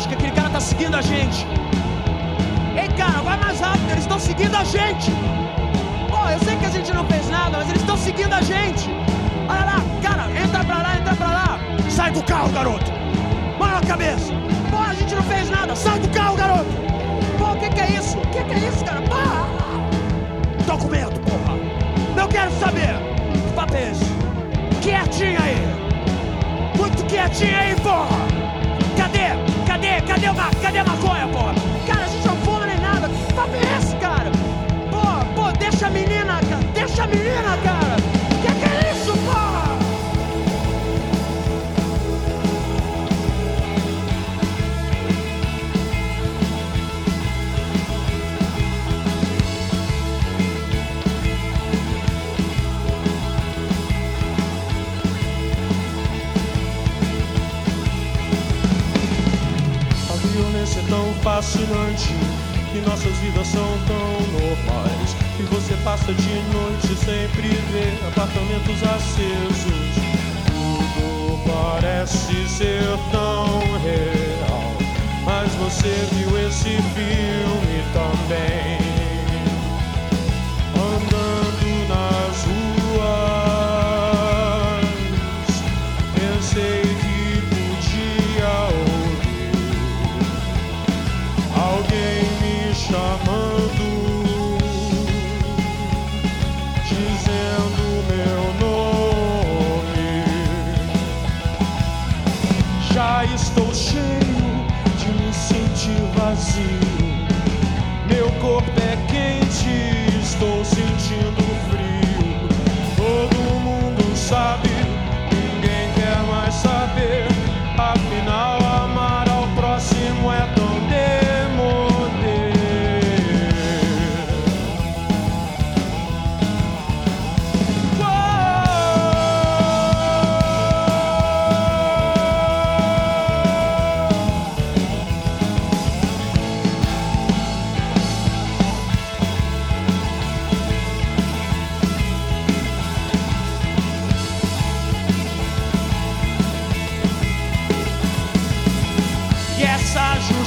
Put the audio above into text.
acho que aquele cara está seguindo a gente. Ei, cara, vai mais rápido, eles estão seguindo a gente. Pô, eu sei que a gente não fez nada, mas eles estão seguindo a gente. Olha lá, cara, entra pra lá, entra pra lá. Sai do carro, garoto. Mano a cabeça. Pô, a gente não fez nada, sai do carro, garoto. Pô, o que, que é isso? O que, que é isso, cara? Pá! Documento, porra. Não quero saber. Papês. Quietinho aí. Muito quietinho aí, a maconha, porra? Violência é tão fascinante e nossas vidas são tão normais que você passa de noite sempre vê apartamentos acesos. Tudo parece ser tão real, mas você viu esse filme também. Já estou cheio de me sentir vazio. Meu corpo que essa ajuda.